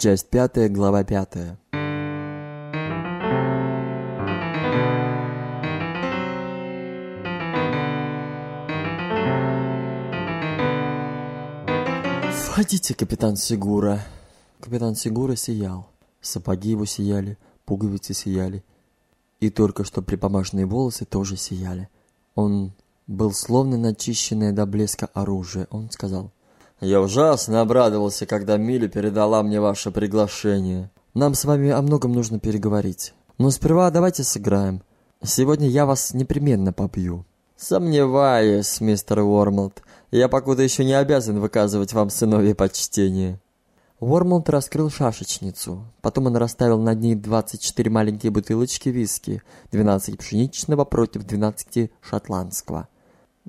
Часть пятая, глава пятая. «Входите, капитан Сигура!» Капитан Сигура сиял. Сапоги его сияли, пуговицы сияли. И только что припомаженные волосы тоже сияли. Он был словно начищенное до блеска оружие. Он сказал, «Я ужасно обрадовался, когда Милли передала мне ваше приглашение. Нам с вами о многом нужно переговорить. Но сперва давайте сыграем. Сегодня я вас непременно побью». «Сомневаюсь, мистер Уормлд. Я покуда еще не обязан выказывать вам сыновье почтение». Уормлд раскрыл шашечницу. Потом он расставил над ней 24 маленькие бутылочки виски, 12 пшеничного против 12 шотландского.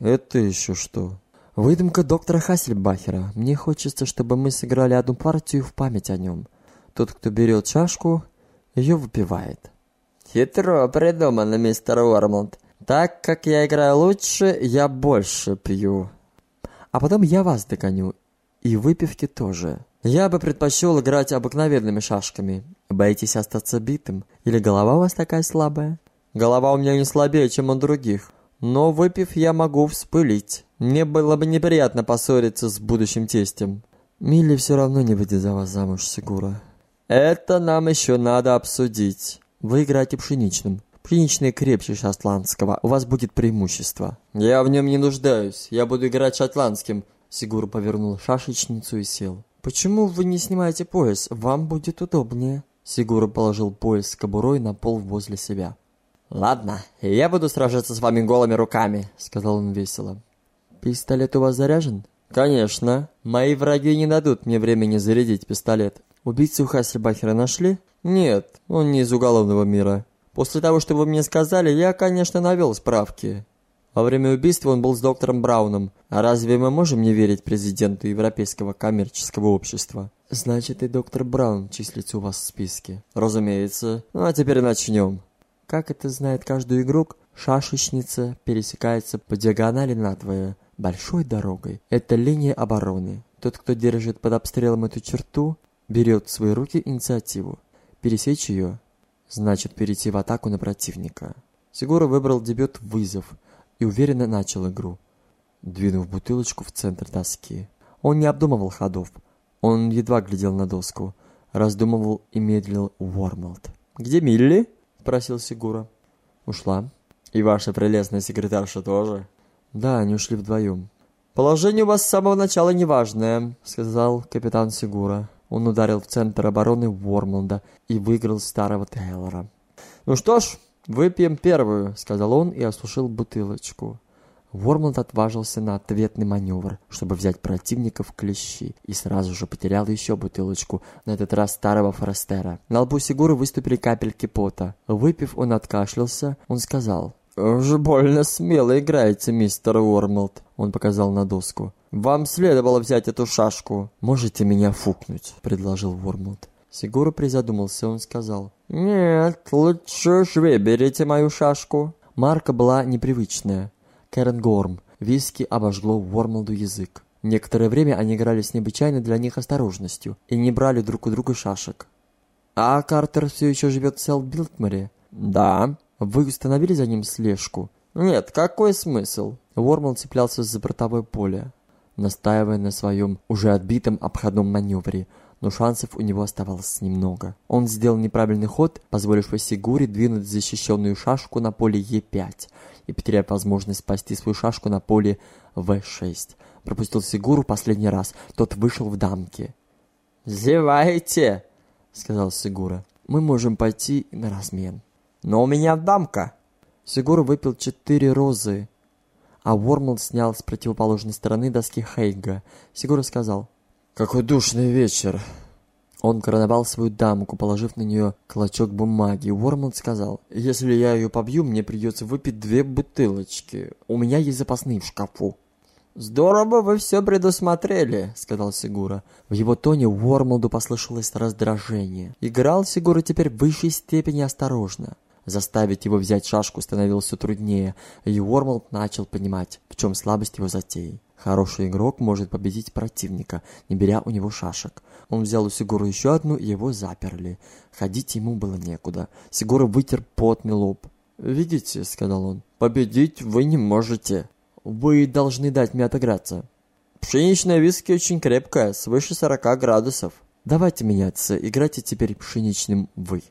«Это еще что?» «Выдумка доктора Хассельбахера. Мне хочется, чтобы мы сыграли одну партию в память о нем. Тот, кто берет чашку, ее выпивает». «Хитро придумано, мистер Уормлд. Так как я играю лучше, я больше пью». «А потом я вас догоню. И выпивки тоже». Я бы предпочел играть обыкновенными шашками. Боитесь остаться битым? Или голова у вас такая слабая? Голова у меня не слабее, чем у других. Но выпив, я могу вспылить. Мне было бы неприятно поссориться с будущим тестем. Милли все равно не выйдет за вас замуж, Сигура. Это нам еще надо обсудить. Вы играете пшеничным. Пшеничный крепче шотландского. У вас будет преимущество. Я в нем не нуждаюсь. Я буду играть шотландским. Сигура повернул шашечницу и сел. «Почему вы не снимаете пояс? Вам будет удобнее». Сигура положил пояс с кобурой на пол возле себя. «Ладно, я буду сражаться с вами голыми руками», — сказал он весело. «Пистолет у вас заряжен?» «Конечно. Мои враги не дадут мне времени зарядить пистолет». «Убийцу Хассельбахера нашли?» «Нет, он не из уголовного мира. После того, что вы мне сказали, я, конечно, навел справки. Во время убийства он был с доктором Брауном. А разве мы можем не верить президенту Европейского коммерческого общества? Значит, и доктор Браун числится у вас в списке. Разумеется. Ну а теперь начнем. Как это знает каждый игрок, шашечница пересекается по диагонали надвое большой дорогой. Это линия обороны. Тот, кто держит под обстрелом эту черту, берет в свои руки инициативу. Пересечь ее значит перейти в атаку на противника. Сигура выбрал дебют «Вызов», и уверенно начал игру, двинув бутылочку в центр доски. Он не обдумывал ходов, он едва глядел на доску, раздумывал и медлил Уормлд. «Где Милли?» – спросил Сигура. «Ушла». «И ваша прелестная секретарша тоже?» «Да, они ушли вдвоем». «Положение у вас с самого начала неважное», — сказал капитан Сигура. Он ударил в центр обороны Уормлда и выиграл старого Тейлора. «Ну что ж, «Выпьем первую», — сказал он и осушил бутылочку. Вормланд отважился на ответный маневр, чтобы взять противника в клещи, и сразу же потерял еще бутылочку, на этот раз старого Форестера. На лбу Сигуры выступили капельки пота. Выпив, он откашлялся, он сказал, «Уже больно смело играете, мистер Уормлд», — он показал на доску. «Вам следовало взять эту шашку». «Можете меня фукнуть», — предложил Вормлд. Сигура призадумался, он сказал, «Нет, лучше уж выберите мою шашку». Марка была непривычная. Кэрен Горм. Виски обожгло Вормалду язык. Некоторое время они играли с необычайной для них осторожностью и не брали друг у друга шашек. «А Картер все еще живет в Селт-Билтморе?» «Да». «Вы установили за ним слежку?» «Нет, какой смысл?» Вормалд цеплялся за бортовое поле, настаивая на своем уже отбитом обходном маневре – но шансов у него оставалось немного. Он сделал неправильный ход, позволивший Сигуре двинуть защищенную шашку на поле Е5 и, потеряв возможность спасти свою шашку на поле В6. Пропустил Сигуру последний раз, тот вышел в дамки. «Зевайте!» — сказал Сигура. «Мы можем пойти на размен». «Но у меня дамка!» Сигура выпил четыре розы, а Вормлд снял с противоположной стороны доски Хейга. Сигура сказал, какой душный вечер. Он короновал свою дамку, положив на нее клочок бумаги. Уормланд сказал, если я ее побью, мне придется выпить две бутылочки. У меня есть запасные в шкафу. «Здорово вы все предусмотрели», — сказал Сигура. В его тоне Уормлду послышалось раздражение. Играл Сигура теперь в высшей степени осторожно. Заставить его взять шашку становилось все труднее, и Уормлд начал понимать, в чем слабость его затеи. Хороший игрок может победить противника, не беря у него шашек. Он взял у Сигуру еще одну, и его заперли. Ходить ему было некуда. Сигура вытер потный лоб. «Видите», — сказал он, — «победить вы не можете. Вы должны дать мне отыграться». «Пшеничная виски очень крепкая, свыше сорока градусов». «Давайте меняться, играйте теперь пшеничным вы».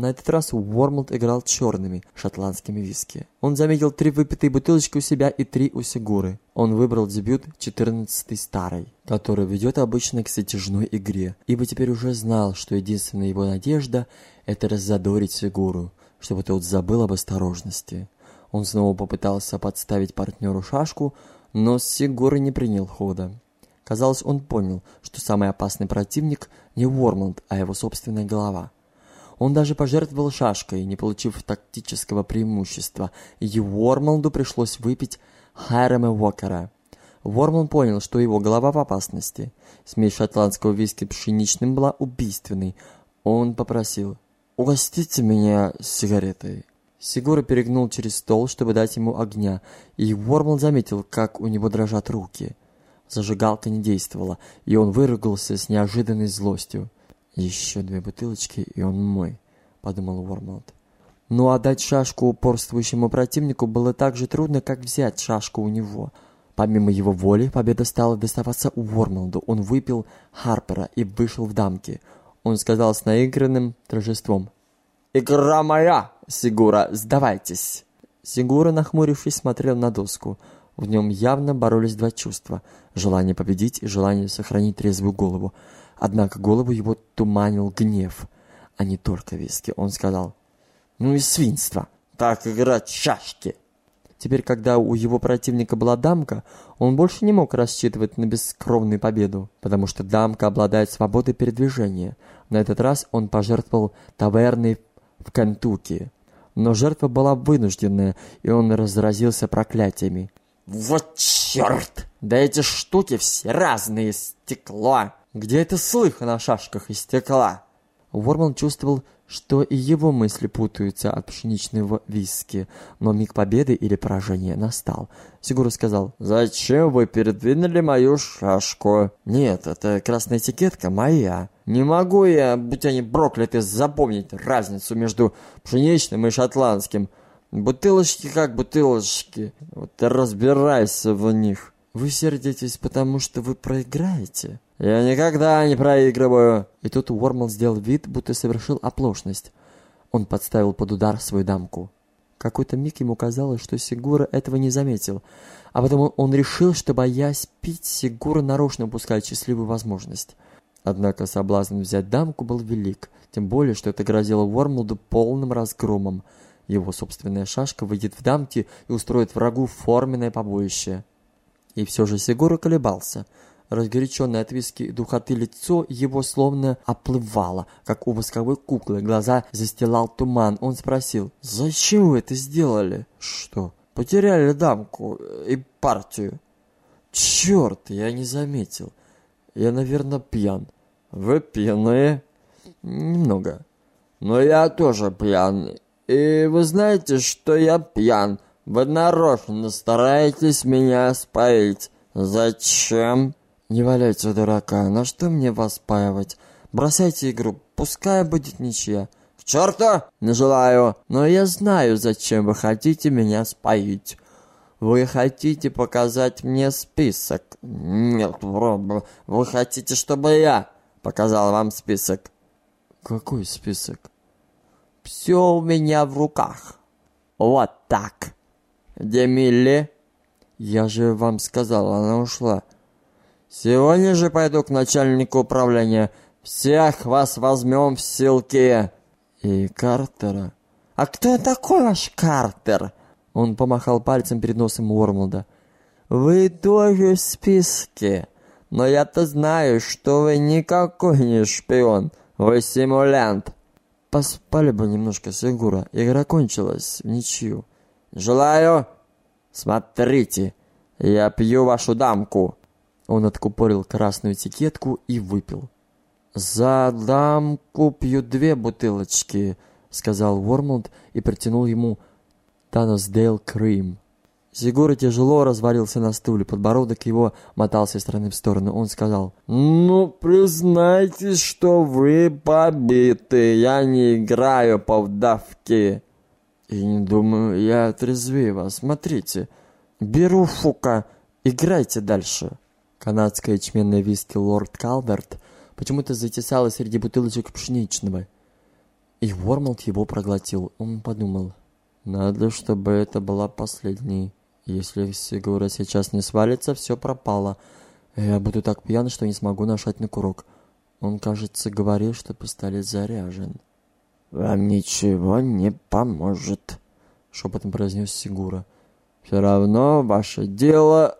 На этот раз Уормлд играл черными шотландскими виски. Он заметил три выпитые бутылочки у себя и три у Сигуры. Он выбрал дебют 14-й старой, который ведет обычно к затяжной игре, ибо теперь уже знал, что единственная его надежда – это раззадорить Сигуру, чтобы тот забыл об осторожности. Он снова попытался подставить партнеру шашку, но Сигура не принял хода. Казалось, он понял, что самый опасный противник не Уормлд, а его собственная голова – он даже пожертвовал шашкой, не получив тактического преимущества, и Уормлду пришлось выпить Хайрема Уокера. Ворман понял, что его голова в опасности. Смесь шотландского виски пшеничным была убийственной. Он попросил «Угостите меня сигаретой». Сигура перегнул через стол, чтобы дать ему огня, и Ворман заметил, как у него дрожат руки. Зажигалка не действовала, и он выругался с неожиданной злостью. «Еще две бутылочки, и он мой», — подумал Уормлд. Но отдать шашку упорствующему противнику было так же трудно, как взять шашку у него. Помимо его воли, победа стала доставаться Уормлду. Он выпил Харпера и вышел в дамки. Он сказал с наигранным торжеством. «Игра моя, Сигура, сдавайтесь!» Сигура, нахмурившись, смотрел на доску. В нем явно боролись два чувства – желание победить и желание сохранить трезвую голову. Однако голову его туманил гнев, а не только виски. Он сказал, «Ну и свинство! Так играть в шашки!» Теперь, когда у его противника была дамка, он больше не мог рассчитывать на бескровную победу, потому что дамка обладает свободой передвижения. На этот раз он пожертвовал таверной в Кентукки. Но жертва была вынужденная, и он разразился проклятиями. «Вот черт! Да эти штуки все разные, стекло!» Где это слыхано о шашках из стекла? Ворман чувствовал, что и его мысли путаются от пшеничного виски, но миг победы или поражения настал. Сигура сказал, «Зачем вы передвинули мою шашку?» «Нет, это красная этикетка моя. Не могу я, будь они прокляты, запомнить разницу между пшеничным и шотландским. Бутылочки как бутылочки. Вот разбирайся в них». «Вы сердитесь, потому что вы проиграете?» «Я никогда не проигрываю!» И тут Уормл сделал вид, будто совершил оплошность. Он подставил под удар свою дамку. Какой-то миг ему казалось, что Сигура этого не заметил, а потом он решил, что, боясь пить, Сигура нарочно упускает счастливую возможность. Однако соблазн взять дамку был велик, тем более, что это грозило Уормлду полным разгромом. Его собственная шашка выйдет в дамки и устроит врагу форменное побоище. И все же Сигура колебался – Разгоряченное от виски и духоты лицо его словно оплывало, как у восковой куклы. Глаза застилал туман. Он спросил, «Зачем вы это сделали?» «Что?» «Потеряли дамку и партию». «Черт, я не заметил. Я, наверное, пьян». «Вы пьяные?» «Немного». «Но я тоже пьян. И вы знаете, что я пьян. Вы нарочно стараетесь меня споить. Зачем?» «Не валяйте, дурака, на что мне вас паивать? Бросайте игру, пускай будет ничья». «К черту! Не желаю! Но я знаю, зачем вы хотите меня споить. Вы хотите показать мне список? Нет, вы хотите, чтобы я показал вам список?» «Какой список?» «Все у меня в руках. Вот так. Где Милли?» «Я же вам сказал, она ушла». Сегодня же пойду к начальнику управления. Всех вас возьмем в ссылки. И Картера. А кто такой ваш Картер? Он помахал пальцем перед носом Уормлда. Вы тоже в списке. Но я-то знаю, что вы никакой не шпион. Вы симулянт. Поспали бы немножко, Сигура. Игра кончилась в ничью. Желаю. Смотрите, я пью вашу дамку. Он откупорил красную этикетку и выпил. «За дамку пью две бутылочки», — сказал Вормлд и протянул ему Таносдейл Крим. Сигура тяжело развалился на стуле, подбородок его мотался из стороны в сторону. Он сказал, «Ну, признайтесь, что вы побиты, я не играю по вдавке». «И не думаю, я трезвее вас. Смотрите, беру фука, играйте дальше». Канадская ячменная виски «Лорд Калверт» почему-то затесалась среди бутылочек пшеничного. И Вормолд его проглотил. Он подумал, надо, чтобы это была последней. Если Сигура сейчас не свалится, все пропало. Я буду так пьян, что не смогу нажать на курок. Он, кажется, говорил, что пистолет заряжен. «Вам ничего не поможет», — шепотом произнес Сигура. «Все равно ваше дело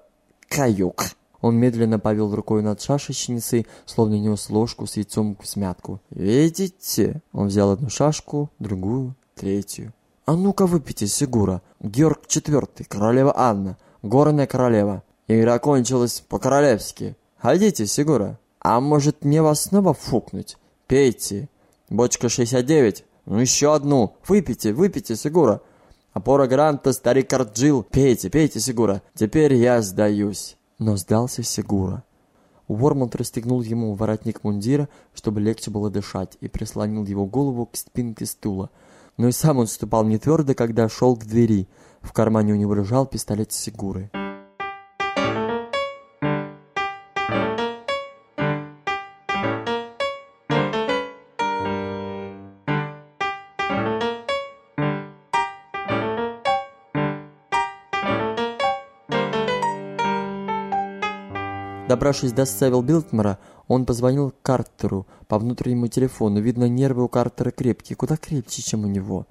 каюк». Он медленно повел рукой над шашечницей, словно нес ложку с яйцом в смятку. «Видите?» Он взял одну шашку, другую, третью. «А ну-ка выпейте, Сигура. Георг IV, королева Анна, горная королева. Игра кончилась по-королевски. Ходите, Сигура. А может мне вас снова фукнуть? Пейте. Бочка 69. Ну еще одну. Выпейте, выпейте, Сигура. Опора Гранта, старик Арджил. Пейте, пейте, Сигура. Теперь я сдаюсь. Но сдался Сигура. Уормонт расстегнул ему воротник мундира, чтобы легче было дышать, и прислонил его голову к спинке стула – но и сам он ступал не твердо, когда шел к двери. В кармане у него лежал пистолет с Добравшись до Севил Билтмера, он позвонил Картеру по внутреннему телефону. Видно, нервы у Картера крепкие, куда крепче, чем у него.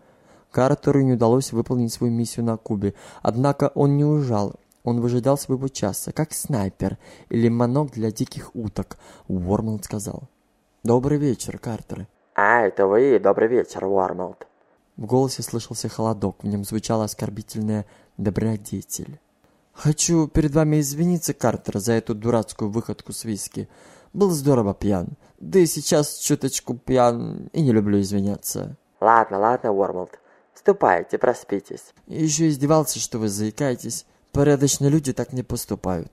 Картеру не удалось выполнить свою миссию на Кубе. Однако он не ужал. Он выжидал своего часа, как снайпер или манок для диких уток. Уормолд сказал. «Добрый вечер, Картер». «А, это вы? Добрый вечер, Уормолд». В голосе слышался холодок, в нем звучала оскорбительная добродетель. Хочу перед вами извиниться, Картер, за эту дурацкую выходку с виски. Был здорово пьян. Да и сейчас чуточку пьян и не люблю извиняться. Ладно, ладно, Уормолд. Ступайте, проспитесь. И еще издевался, что вы заикаетесь. Порядочные люди так не поступают.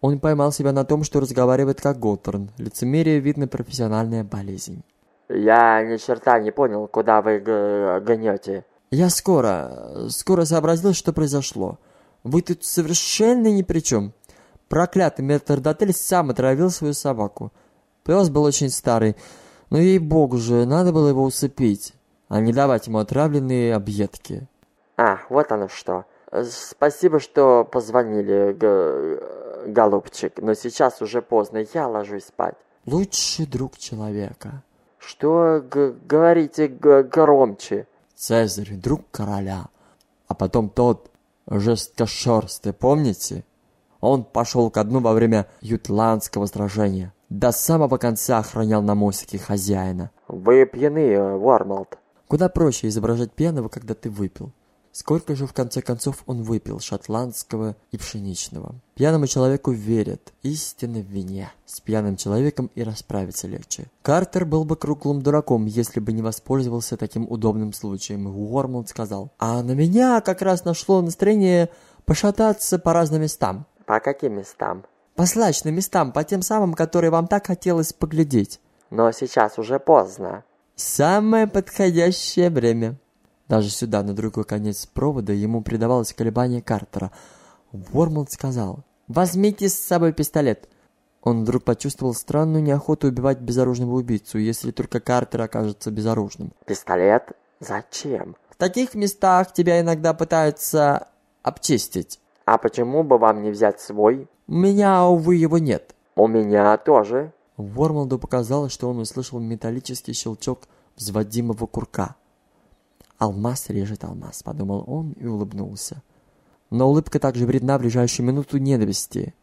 Он поймал себя на том, что разговаривает как Готтерн. Лицемерие, видно, профессиональная болезнь. Я ни черта не понял, куда вы гонете. Я скоро, скоро сообразил, что произошло. Вы тут совершенно ни при чем. Проклятый метрдотель сам отравил свою собаку. Пес был очень старый, но ей-богу же, надо было его усыпить, а не давать ему отравленные объедки. А, вот оно что. Спасибо, что позвонили, г... голубчик, но сейчас уже поздно, я ложусь спать. Лучший друг человека. Что говорите громче? Цезарь, друг короля. А потом тот, жесткошерстый, помните? Он пошел ко дну во время ютландского сражения. До самого конца охранял на мостике хозяина. Вы пьяны, Вормолд. Куда проще изображать пьяного, когда ты выпил. Сколько же в конце концов он выпил шотландского и пшеничного? Пьяному человеку верят, истинно в вине. С пьяным человеком и расправиться легче. Картер был бы круглым дураком, если бы не воспользовался таким удобным случаем. Уормлд сказал, а на меня как раз нашло настроение пошататься по разным местам. По каким местам? По злачным местам, по тем самым, которые вам так хотелось поглядеть. Но сейчас уже поздно. Самое подходящее время. Даже сюда, на другой конец провода, ему придавалось колебание Картера. Вормлд сказал, «Возьмите с собой пистолет». Он вдруг почувствовал странную неохоту убивать безоружного убийцу, если только Картер окажется безоружным. «Пистолет? Зачем?» «В таких местах тебя иногда пытаются обчистить». «А почему бы вам не взять свой?» «У меня, увы, его нет». «У меня тоже». Вормолду показалось, что он услышал металлический щелчок взводимого курка. «Алмаз режет алмаз», — подумал он и улыбнулся. Но улыбка также вредна в ближайшую минуту ненависти,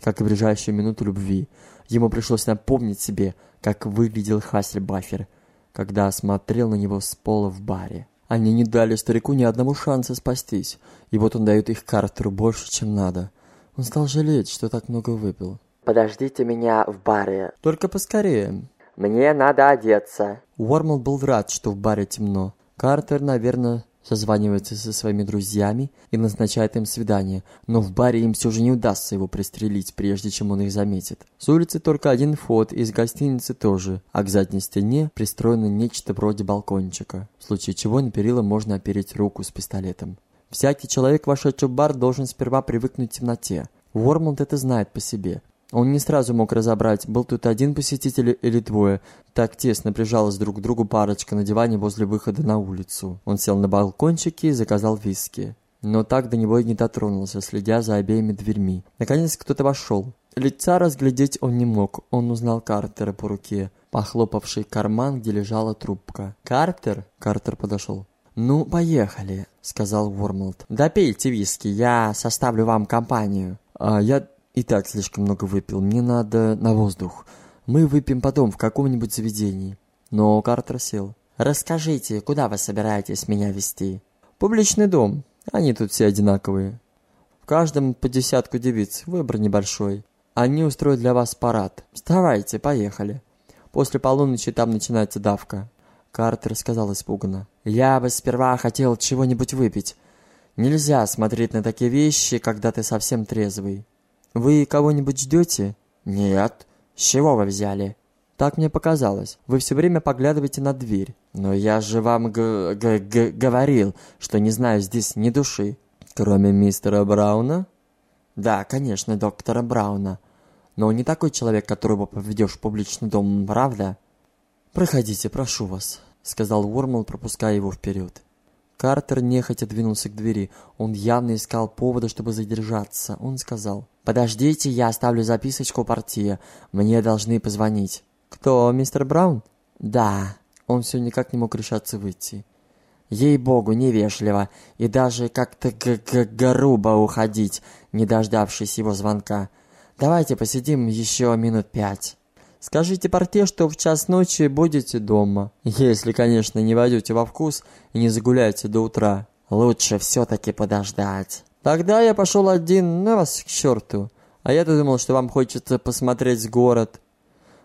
как и в ближайшую минуту любви. Ему пришлось напомнить себе, как выглядел Хассельбафер, когда смотрел на него с пола в баре. Они не дали старику ни одному шанса спастись, и вот он дает их Картеру больше, чем надо. Он стал жалеть, что так много выпил. «Подождите меня в баре». «Только поскорее». «Мне надо одеться». Уормл был рад, что в баре темно. Картер, наверное, созванивается со своими друзьями и назначает им свидание, но в баре им все же не удастся его пристрелить, прежде чем он их заметит. С улицы только один вход, из гостиницы тоже, а к задней стене пристроено нечто вроде балкончика, в случае чего на перила можно опереть руку с пистолетом. Всякий человек, вошедший в бар, должен сперва привыкнуть к темноте. Уормланд это знает по себе. Он не сразу мог разобрать, был тут один посетитель или двое. Так тесно прижалась друг к другу парочка на диване возле выхода на улицу. Он сел на балкончике и заказал виски. Но так до него и не дотронулся, следя за обеими дверьми. Наконец кто-то вошел. Лица разглядеть он не мог. Он узнал Картера по руке, похлопавший карман, где лежала трубка. «Картер?» Картер подошел. «Ну, поехали», — сказал Уормлд. «Допейте виски, я составлю вам компанию». «А я и так слишком много выпил. Мне надо на воздух. Мы выпьем потом в каком-нибудь заведении. Но Картер сел. Расскажите, куда вы собираетесь меня вести? Публичный дом. Они тут все одинаковые. В каждом по десятку девиц. Выбор небольшой. Они устроят для вас парад. Вставайте, поехали. После полуночи там начинается давка. Картер сказал испуганно. «Я бы сперва хотел чего-нибудь выпить. Нельзя смотреть на такие вещи, когда ты совсем трезвый. «Вы кого-нибудь ждете?» «Нет». «С чего вы взяли?» «Так мне показалось. Вы все время поглядываете на дверь». «Но я же вам г г г говорил, что не знаю здесь ни души». «Кроме мистера Брауна?» «Да, конечно, доктора Брауна. Но он не такой человек, которого поведешь в публичный дом, правда?» «Проходите, прошу вас», — сказал Уормл, пропуская его вперед. Картер нехотя двинулся к двери. Он явно искал повода, чтобы задержаться. Он сказал, «Подождите, я оставлю записочку партии. Мне должны позвонить». «Кто, мистер Браун?» «Да». Он все никак не мог решаться выйти. Ей-богу, невежливо и даже как-то грубо уходить, не дождавшись его звонка. Давайте посидим еще минут пять. Скажите порте, что в час ночи будете дома. Если, конечно, не войдете во вкус и не загуляете до утра. Лучше все-таки подождать. Тогда я пошел один, на вас к черту. А я-то думал, что вам хочется посмотреть город.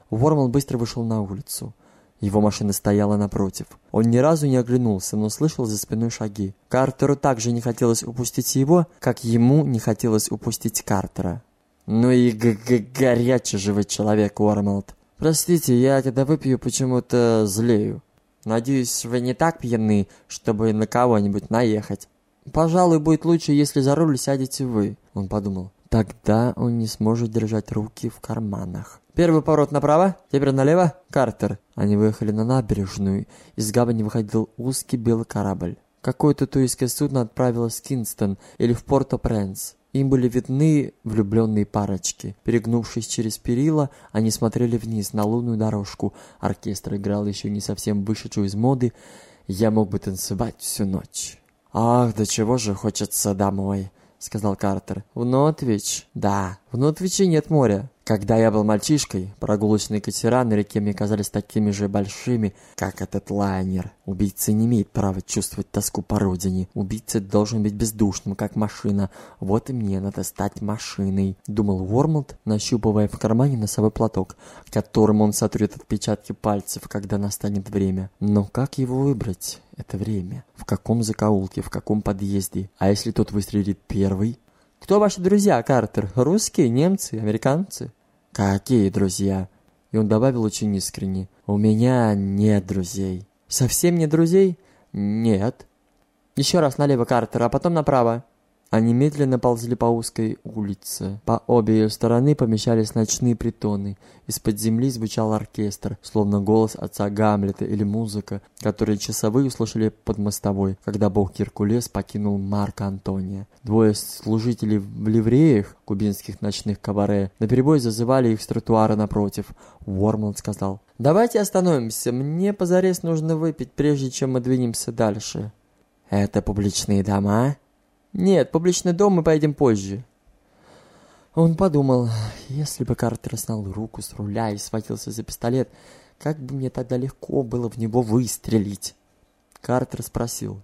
Вормал быстро вышел на улицу. Его машина стояла напротив. Он ни разу не оглянулся, но слышал за спиной шаги. Картеру также не хотелось упустить его, как ему не хотелось упустить Картера. Ну и г -г горячий же вы человек, Уормлд. Простите, я когда выпью, почему-то злею. Надеюсь, вы не так пьяны, чтобы на кого-нибудь наехать. Пожалуй, будет лучше, если за руль сядете вы, он подумал. Тогда он не сможет держать руки в карманах. Первый поворот направо, теперь налево. Картер. Они выехали на набережную. Из гавани выходил узкий белый корабль. Какое-то туристское судно отправилось в Кинстон или в Порто-Пренс. Им были видны влюбленные парочки. Перегнувшись через перила, они смотрели вниз на лунную дорожку. Оркестр играл еще не совсем вышедшую из моды. Я мог бы танцевать всю ночь. «Ах, до чего же хочется домой», — сказал Картер. «В Нотвич?» «Да, в Нотвиче нет моря. Когда я был мальчишкой, прогулочные катера на реке мне казались такими же большими, как этот лайнер. Убийца не имеет права чувствовать тоску по родине. Убийца должен быть бездушным, как машина. Вот и мне надо стать машиной, думал Уормлд, нащупывая в кармане носовой платок, которым он сотрет отпечатки пальцев, когда настанет время. Но как его выбрать? Это время. В каком закоулке, в каком подъезде? А если тот выстрелит первый? Кто ваши друзья, Картер? Русские, немцы, американцы? Какие друзья? И он добавил очень искренне. У меня нет друзей. Совсем нет друзей? Нет. Еще раз налево, Картер, а потом направо. Они медленно ползли по узкой улице. По обе ее стороны помещались ночные притоны. Из-под земли звучал оркестр, словно голос отца Гамлета или музыка, которые часовые услышали под мостовой, когда бог Геркулес покинул Марка Антония. Двое служителей в ливреях кубинских ночных кабаре наперебой зазывали их с тротуара напротив. Уормланд сказал, «Давайте остановимся, мне позарез нужно выпить, прежде чем мы двинемся дальше». «Это публичные дома?» «Нет, публичный дом мы поедем позже». Он подумал, если бы Картер снял руку с руля и схватился за пистолет, как бы мне тогда легко было в него выстрелить. Картер спросил,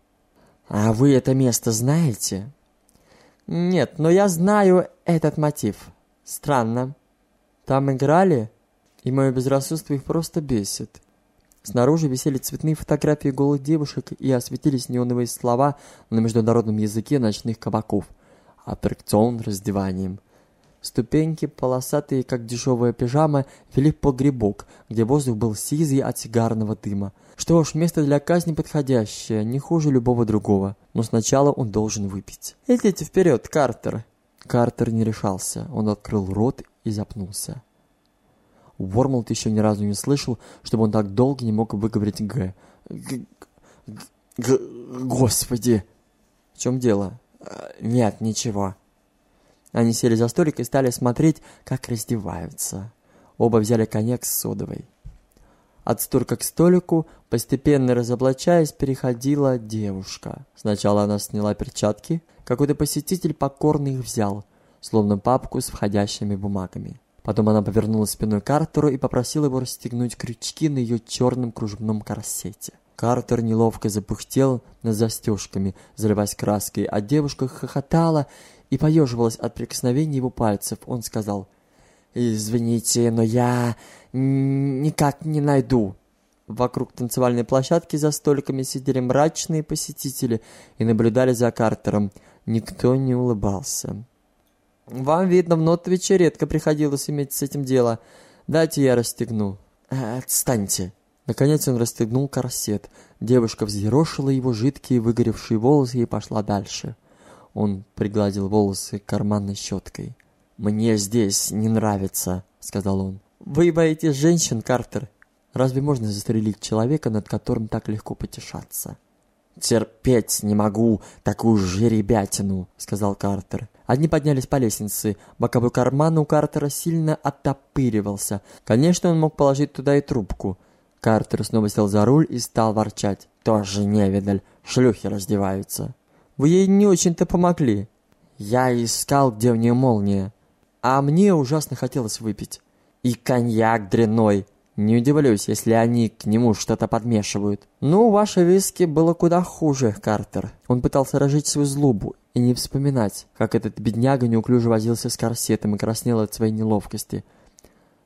«А вы это место знаете?» «Нет, но я знаю этот мотив. Странно. Там играли, и мое безрассудство их просто бесит. Снаружи висели цветные фотографии голых девушек и осветились неоновые слова на международном языке ночных кабаков. Аттракцион раздеванием. Ступеньки, полосатые, как дешевая пижама, вели в погребок, где воздух был сизый от сигарного дыма. Что ж, место для казни подходящее, не хуже любого другого. Но сначала он должен выпить. «Идите вперед, Картер!» Картер не решался. Он открыл рот и запнулся. Вормолд еще ни разу не слышал, чтобы он так долго не мог выговорить «г». Г... Господи! В чем дело? Нет, ничего. Они сели за столик и стали смотреть, как раздеваются. Оба взяли коньяк с содовой. От столика к столику, постепенно разоблачаясь, переходила девушка. Сначала она сняла перчатки. Какой-то посетитель покорно их взял, словно папку с входящими бумагами. Потом она повернула спиной к Картеру и попросила его расстегнуть крючки на ее черном кружевном корсете. Картер неловко запыхтел над застежками, заливаясь краской, а девушка хохотала и поеживалась от прикосновения его пальцев. Он сказал, «Извините, но я никак не найду». Вокруг танцевальной площадки за столиками сидели мрачные посетители и наблюдали за Картером. Никто не улыбался. «Вам, видно, в Нотовиче редко приходилось иметь с этим дело. Дайте я расстегну». «Отстаньте». Наконец он расстегнул корсет. Девушка взъерошила его жидкие выгоревшие волосы и пошла дальше. Он пригладил волосы карманной щеткой. «Мне здесь не нравится», — сказал он. «Вы боитесь женщин, Картер? Разве можно застрелить человека, над которым так легко потешаться?» «Терпеть не могу такую жеребятину», — сказал Картер. Одни поднялись по лестнице. Боковой карман у Картера сильно оттопыривался. Конечно, он мог положить туда и трубку. Картер снова сел за руль и стал ворчать. «Тоже невидаль. Шлюхи раздеваются». Вы ей не очень-то помогли. Я искал, где у нее молния. А мне ужасно хотелось выпить. И коньяк дрянной. Не удивлюсь, если они к нему что-то подмешивают. Ну, ваше виски было куда хуже, Картер. Он пытался разжечь свою злобу и не вспоминать, как этот бедняга неуклюже возился с корсетом и краснел от своей неловкости.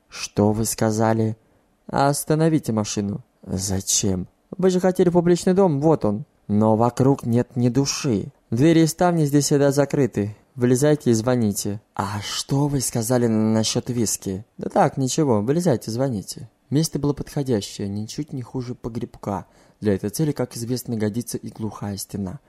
«Что вы сказали?» «Остановите машину». «Зачем?» «Вы же хотели публичный дом, вот он». Но вокруг нет ни души. Двери и ставни здесь всегда закрыты. Вылезайте и звоните. А что вы сказали насчет виски? Да так, ничего, вылезайте, звоните. Место было подходящее, ничуть не хуже погребка. Для этой цели, как известно, годится и глухая стена.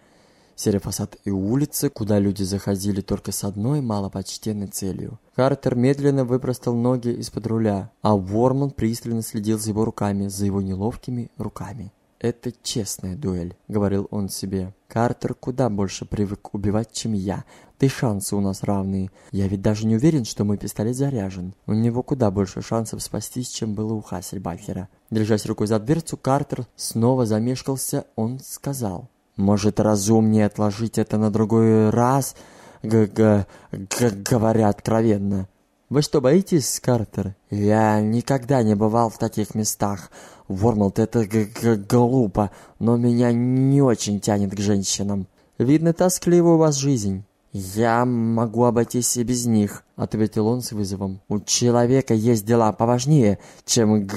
Серый фасад и улицы, куда люди заходили только с одной малопочтенной целью. Картер медленно выпростал ноги из-под руля, а Ворман пристально следил за его руками, за его неловкими руками. «Это честная дуэль», — говорил он себе. «Картер куда больше привык убивать, чем я. Ты шансы у нас равные. Я ведь даже не уверен, что мой пистолет заряжен. У него куда больше шансов спастись, чем было у Хассельбахера». Держась рукой за дверцу, Картер снова замешкался. Он сказал. «Может, разумнее отложить это на другой раз?» Г -г говоря откровенно. «Вы что, боитесь, Картер?» «Я никогда не бывал в таких местах. Вормолд, это глупо, но меня не очень тянет к женщинам. Видно, тоскливая у вас жизнь». «Я могу обойтись и без них», — ответил он с вызовом. «У человека есть дела поважнее, чем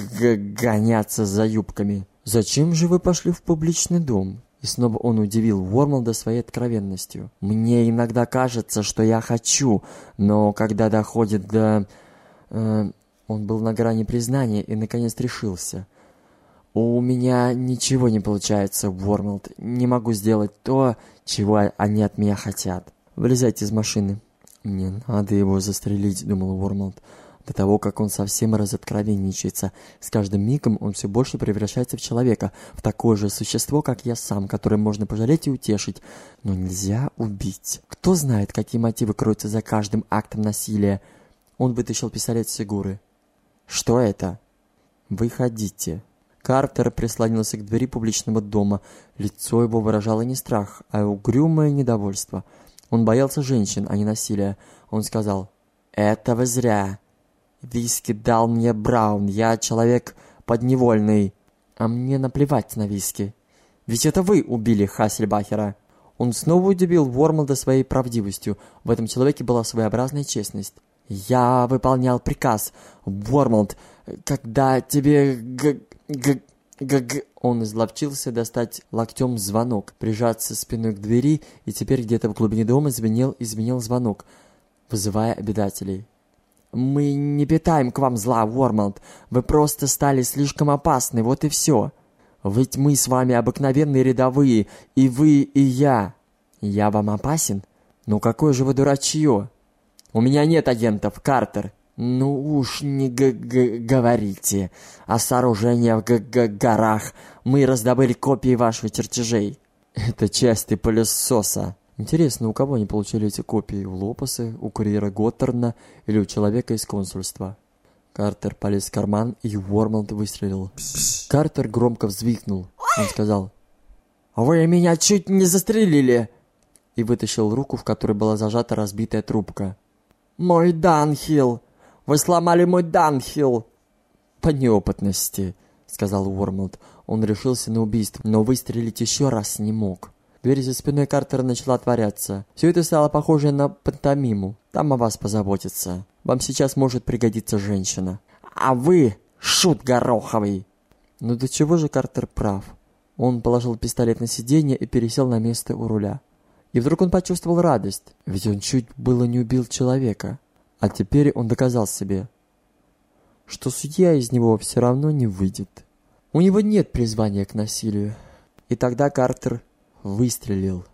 гоняться за юбками». «Зачем же вы пошли в публичный дом?» И снова он удивил Вормолда своей откровенностью. «Мне иногда кажется, что я хочу, но когда доходит до...» э, Он был на грани признания и наконец решился. «У меня ничего не получается, Вормолд. Не могу сделать то, чего они от меня хотят. Вылезайте из машины». «Не надо его застрелить», — думал Вормолд до того, как он совсем разоткровенничается. С каждым мигом он все больше превращается в человека, в такое же существо, как я сам, которое можно пожалеть и утешить. Но нельзя убить. Кто знает, какие мотивы кроются за каждым актом насилия. Он вытащил пистолет с фигуры. «Что это?» «Выходите». Картер прислонился к двери публичного дома. Лицо его выражало не страх, а угрюмое недовольство. Он боялся женщин, а не насилия. Он сказал, «Этого зря. Виски дал мне Браун, я человек подневольный. А мне наплевать на виски. Ведь это вы убили Хассельбахера. Он снова удивил Вормалда своей правдивостью. В этом человеке была своеобразная честность. «Я выполнял приказ, Вормалд, когда тебе г г Гг. Он изловчился достать локтем звонок, прижаться спиной к двери, и теперь где-то в глубине дома звенел и звенел звонок, вызывая обитателей. «Мы не питаем к вам зла, Уормалд. Вы просто стали слишком опасны, вот и все. Ведь мы с вами обыкновенные рядовые, и вы, и я. Я вам опасен? Ну какое же вы дурачье? У меня нет агентов, Картер. Ну уж не г -г говорите о сооружении в г -г горах. Мы раздобыли копии ваших чертежей. Это части пылесоса. Интересно, у кого они получили эти копии? У Лопеса, у курьера Готтерна или у человека из консульства? Картер полез в карман, и Уормлд выстрелил. Картер громко взвикнул. Он сказал, «Вы меня чуть не застрелили!» И вытащил руку, в которой была зажата разбитая трубка. «Мой Данхилл! Вы сломали мой Данхилл!» «По неопытности», — сказал Уормлд. Он решился на убийство, но выстрелить еще раз не мог. Дверь за спиной Картера начала отворяться. Все это стало похоже на пантомиму. Там о вас позаботятся. Вам сейчас может пригодиться женщина. А вы шут гороховый. Но до чего же Картер прав? Он положил пистолет на сиденье и пересел на место у руля. И вдруг он почувствовал радость, ведь он чуть было не убил человека. А теперь он доказал себе, что судья из него все равно не выйдет. У него нет призвания к насилию. И тогда Картер выстрелил.